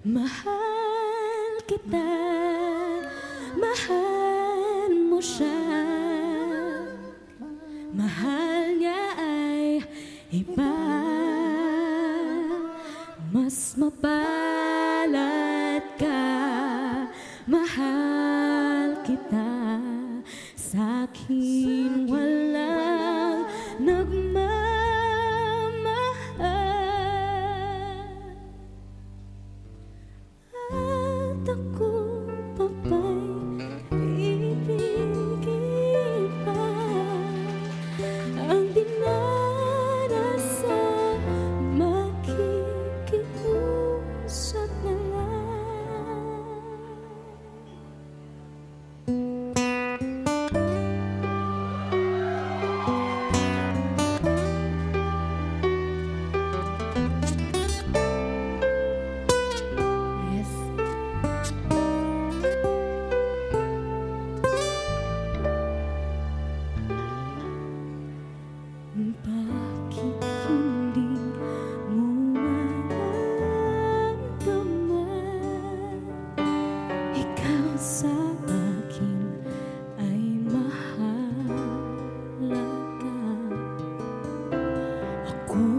Mahal kita, mahal mo siya. Mahal niya ay iba. Mas mapahal った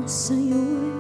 sa'yo'y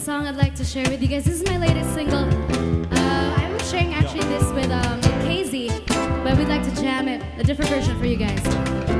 song I'd like to share with you guys. This is my latest single. Uh, I was sharing actually this with um, Casey, but we'd like to jam it, a different version for you guys.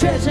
确实